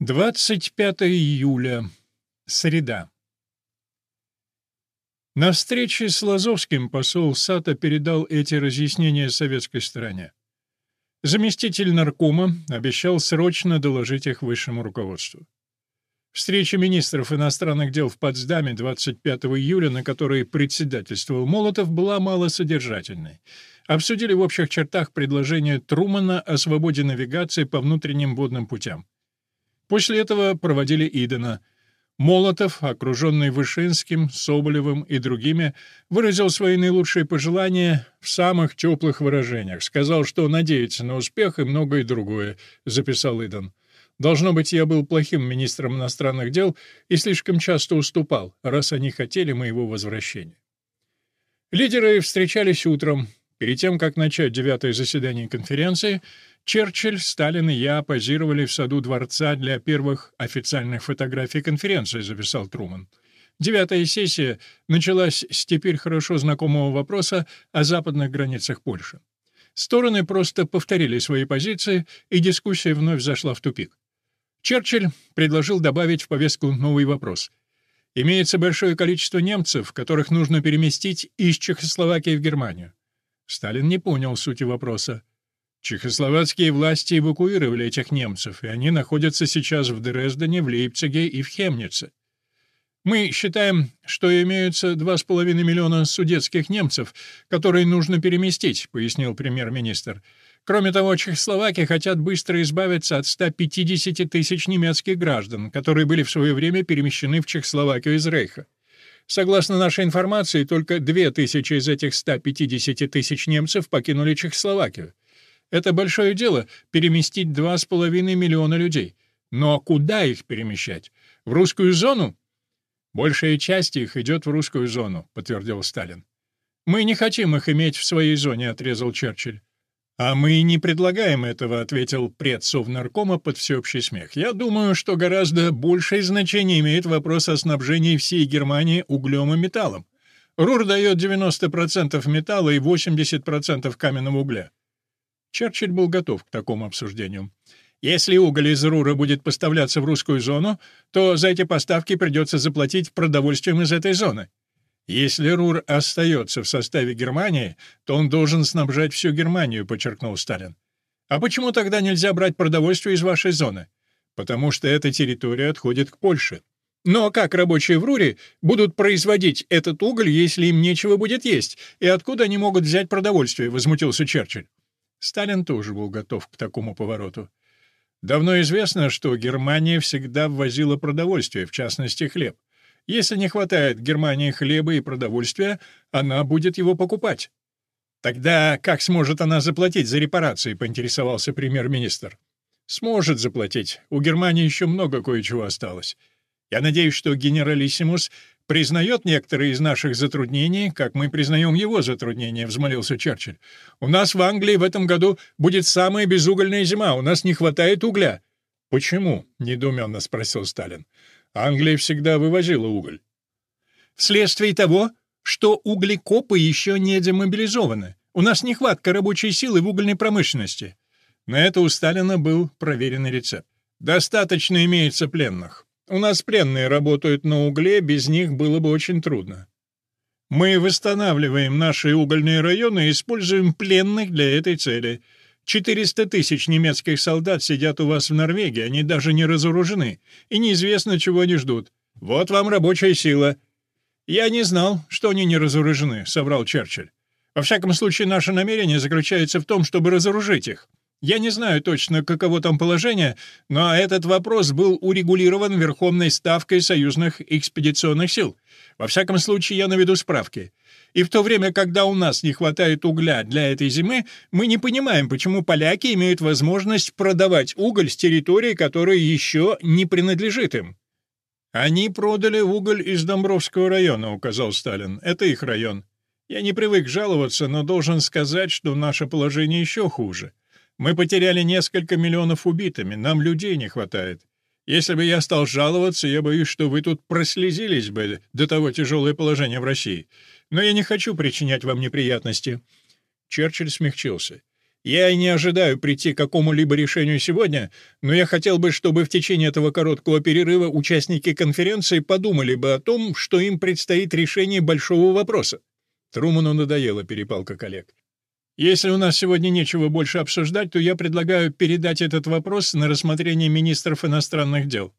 25 июля. Среда. На встрече с Лазовским посол Сата передал эти разъяснения советской стороне. Заместитель наркома обещал срочно доложить их высшему руководству. Встреча министров иностранных дел в Потсдаме 25 июля, на которой председательствовал Молотов, была малосодержательной. Обсудили в общих чертах предложение Трумана о свободе навигации по внутренним водным путям. После этого проводили Идена. Молотов, окруженный Вышинским, Соболевым и другими, выразил свои наилучшие пожелания в самых теплых выражениях. Сказал, что надеется на успех и многое другое, записал Иден. Должно быть, я был плохим министром иностранных дел и слишком часто уступал, раз они хотели моего возвращения. Лидеры встречались утром. Перед тем, как начать девятое заседание конференции, Черчилль, Сталин и я позировали в саду дворца для первых официальных фотографий конференции, записал Труман. Девятая сессия началась с теперь хорошо знакомого вопроса о западных границах Польши. Стороны просто повторили свои позиции, и дискуссия вновь зашла в тупик. Черчилль предложил добавить в повестку новый вопрос. Имеется большое количество немцев, которых нужно переместить из Чехословакии в Германию. Сталин не понял сути вопроса. Чехословацкие власти эвакуировали этих немцев, и они находятся сейчас в Дрездене, в Лейпциге и в Хемнице. Мы считаем, что имеются 2,5 миллиона судетских немцев, которые нужно переместить, пояснил премьер-министр. Кроме того, чехословаки хотят быстро избавиться от 150 тысяч немецких граждан, которые были в свое время перемещены в Чехословакию из Рейха. Согласно нашей информации, только 2000 из этих 150 тысяч немцев покинули Чехословакию. Это большое дело — переместить 2,5 миллиона людей. Но куда их перемещать? В русскую зону? Большая часть их идет в русскую зону, подтвердил Сталин. Мы не хотим их иметь в своей зоне, отрезал Черчилль. «А мы не предлагаем этого», — ответил предсовнаркома под всеобщий смех. «Я думаю, что гораздо большее значение имеет вопрос о снабжении всей Германии углем и металлом. РУР дает 90% металла и 80% каменного угля. Черчилль был готов к такому обсуждению. Если уголь из Рура будет поставляться в русскую зону, то за эти поставки придется заплатить продовольствием из этой зоны. Если Рур остается в составе Германии, то он должен снабжать всю Германию, подчеркнул Сталин. А почему тогда нельзя брать продовольствие из вашей зоны? Потому что эта территория отходит к Польше. Но как рабочие в Руре будут производить этот уголь, если им нечего будет есть? И откуда они могут взять продовольствие? возмутился Черчилль. Сталин тоже был готов к такому повороту. Давно известно, что Германия всегда ввозила продовольствие, в частности хлеб. Если не хватает Германии хлеба и продовольствия, она будет его покупать. Тогда как сможет она заплатить за репарации, поинтересовался премьер-министр. Сможет заплатить. У Германии еще много кое-чего осталось. Я надеюсь, что генералиссимус признает некоторые из наших затруднений, как мы признаем его затруднения», — взмолился Черчилль. «У нас в Англии в этом году будет самая безугольная зима, у нас не хватает угля». «Почему?» — недоуменно спросил Сталин. «Англия всегда вывозила уголь». «Вследствие того, что углекопы еще не демобилизованы. У нас нехватка рабочей силы в угольной промышленности». На это у Сталина был проверенный рецепт. «Достаточно имеется пленных. У нас пленные работают на угле, без них было бы очень трудно. Мы восстанавливаем наши угольные районы и используем пленных для этой цели. 400 тысяч немецких солдат сидят у вас в Норвегии, они даже не разоружены, и неизвестно, чего они ждут. Вот вам рабочая сила». «Я не знал, что они не разоружены», — соврал Черчилль. «Во всяком случае, наше намерение заключается в том, чтобы разоружить их. Я не знаю точно, каково там положение, но этот вопрос был урегулирован Верховной Ставкой союзных экспедиционных сил. Во всяком случае, я наведу справки. И в то время, когда у нас не хватает угля для этой зимы, мы не понимаем, почему поляки имеют возможность продавать уголь с территории, которая еще не принадлежит им. «Они продали уголь из Домбровского района», — указал Сталин. «Это их район. Я не привык жаловаться, но должен сказать, что наше положение еще хуже. Мы потеряли несколько миллионов убитыми, нам людей не хватает. Если бы я стал жаловаться, я боюсь, что вы тут прослезились бы до того тяжелое положение в России. Но я не хочу причинять вам неприятности». Черчилль смягчился. Я и не ожидаю прийти к какому-либо решению сегодня, но я хотел бы, чтобы в течение этого короткого перерыва участники конференции подумали бы о том, что им предстоит решение большого вопроса. Труману надоела перепалка коллег. Если у нас сегодня нечего больше обсуждать, то я предлагаю передать этот вопрос на рассмотрение министров иностранных дел.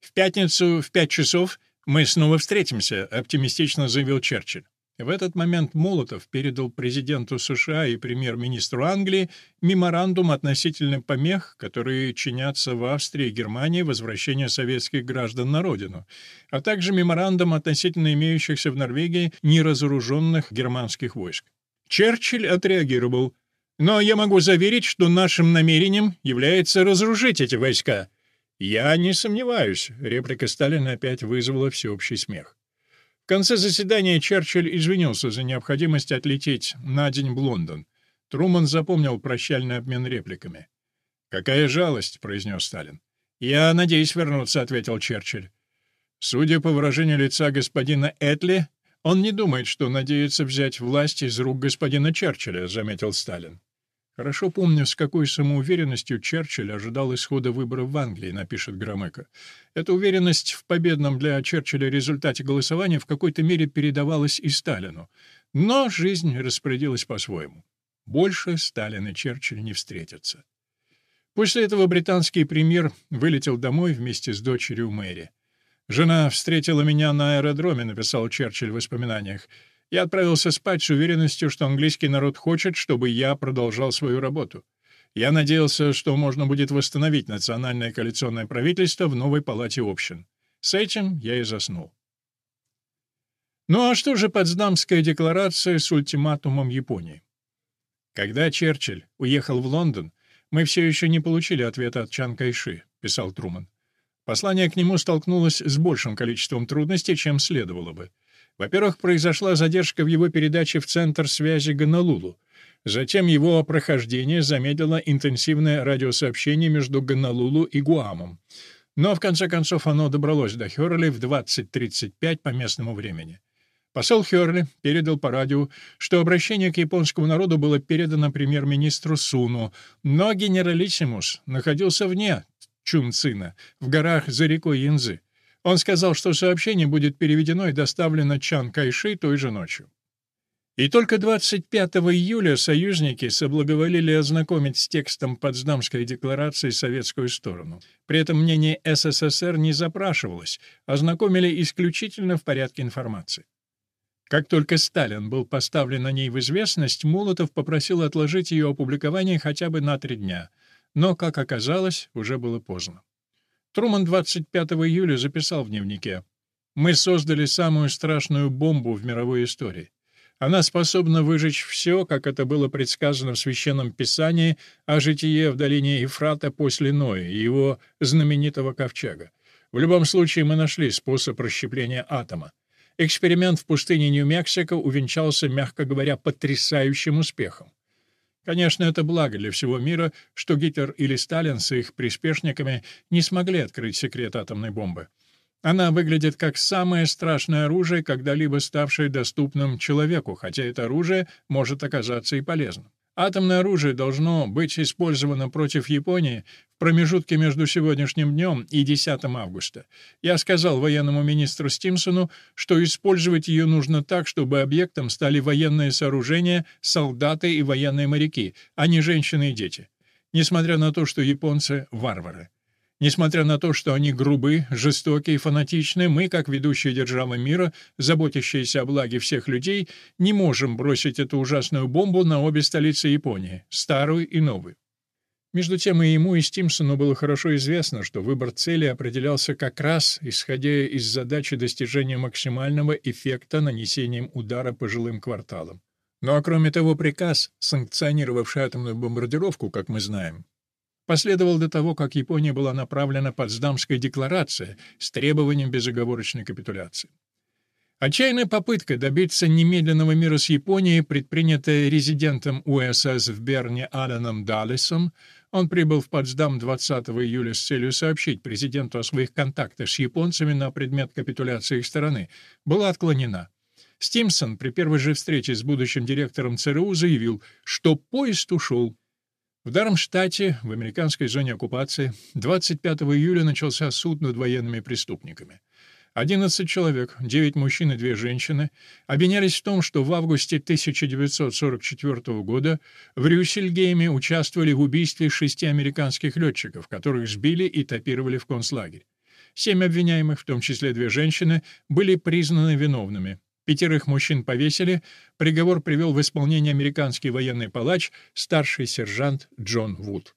В пятницу в пять часов мы снова встретимся, оптимистично заявил Черчилль. В этот момент Молотов передал президенту США и премьер-министру Англии меморандум относительно помех, которые чинятся в Австрии и Германии возвращения советских граждан на родину, а также меморандум относительно имеющихся в Норвегии неразоруженных германских войск. Черчилль отреагировал. «Но я могу заверить, что нашим намерением является разоружить эти войска». «Я не сомневаюсь», — реплика Сталина опять вызвала всеобщий смех. Конце заседания Черчилль извинился за необходимость отлететь на день в Лондон. Труман запомнил прощальный обмен репликами. «Какая жалость», — произнес Сталин. «Я надеюсь вернуться», — ответил Черчилль. Судя по выражению лица господина Этли, «Он не думает, что надеется взять власть из рук господина Черчилля», — заметил Сталин. «Хорошо помню, с какой самоуверенностью Черчилль ожидал исхода выборов в Англии», — напишет Громыко. Эта уверенность в победном для Черчилля результате голосования в какой-то мере передавалась и Сталину. Но жизнь распорядилась по-своему. Больше Сталин и Черчилль не встретятся. После этого британский премьер вылетел домой вместе с дочерью Мэри. «Жена встретила меня на аэродроме», — написал Черчилль в воспоминаниях. «Я отправился спать с уверенностью, что английский народ хочет, чтобы я продолжал свою работу. Я надеялся, что можно будет восстановить национальное коалиционное правительство в новой палате общин. С этим я и заснул». Ну а что же Потсдамская декларация с ультиматумом Японии? Когда Черчилль уехал в Лондон, мы все еще не получили ответа от Чан Кайши, писал Труман. Послание к нему столкнулось с большим количеством трудностей, чем следовало бы. Во-первых, произошла задержка в его передаче в Центр связи Гонолулу. Затем его прохождение замедлило интенсивное радиосообщение между Гонолулу и Гуамом. Но в конце концов оно добралось до Хёрли в 20.35 по местному времени. Посол Хёрли передал по радио, что обращение к японскому народу было передано премьер-министру Суну, но генералиссимус находился вне Чунцина, в горах за рекой Янзы. Он сказал, что сообщение будет переведено и доставлено Чан Кайши той же ночью. И только 25 июля союзники соблаговолили ознакомить с текстом Потсдамской декларации советскую сторону. При этом мнение СССР не запрашивалось, ознакомили исключительно в порядке информации. Как только Сталин был поставлен на ней в известность, Молотов попросил отложить ее опубликование хотя бы на три дня — но, как оказалось, уже было поздно. Труман 25 июля записал в дневнике «Мы создали самую страшную бомбу в мировой истории. Она способна выжечь все, как это было предсказано в Священном Писании о житие в долине Ефрата после Ноя и его знаменитого ковчега. В любом случае мы нашли способ расщепления атома. Эксперимент в пустыне Нью-Мексико увенчался, мягко говоря, потрясающим успехом. Конечно, это благо для всего мира, что Гитлер или Сталин с их приспешниками не смогли открыть секрет атомной бомбы. Она выглядит как самое страшное оружие, когда-либо ставшее доступным человеку, хотя это оружие может оказаться и полезным. Атомное оружие должно быть использовано против Японии в промежутке между сегодняшним днем и 10 августа. Я сказал военному министру Стимсону, что использовать ее нужно так, чтобы объектом стали военные сооружения, солдаты и военные моряки, а не женщины и дети. Несмотря на то, что японцы — варвары. Несмотря на то, что они грубы, жестоки и фанатичны, мы, как ведущие державы мира, заботящиеся о благе всех людей, не можем бросить эту ужасную бомбу на обе столицы Японии, старую и новую. Между тем и ему, и Стимсону было хорошо известно, что выбор цели определялся как раз, исходя из задачи достижения максимального эффекта нанесением удара по жилым кварталам. Ну а кроме того, приказ, санкционировавший атомную бомбардировку, как мы знаем, последовал до того, как Япония была направлена Потсдамская декларация с требованием безоговорочной капитуляции. Отчаянная попытка добиться немедленного мира с Японией, предпринятая резидентом УСС в Берне Аленом Даллесом, он прибыл в Потсдам 20 июля с целью сообщить президенту о своих контактах с японцами на предмет капитуляции их стороны, была отклонена. Стимсон при первой же встрече с будущим директором ЦРУ заявил, что поезд ушел, В Дармштадте, в американской зоне оккупации, 25 июля начался суд над военными преступниками. 11 человек, 9 мужчин и 2 женщины, обвинялись в том, что в августе 1944 года в Рюссельгейме участвовали в убийстве шести американских летчиков, которых сбили и топировали в концлагерь. Семь обвиняемых, в том числе две женщины, были признаны виновными. Пятерых мужчин повесили, приговор привел в исполнение американский военный палач, старший сержант Джон Вуд.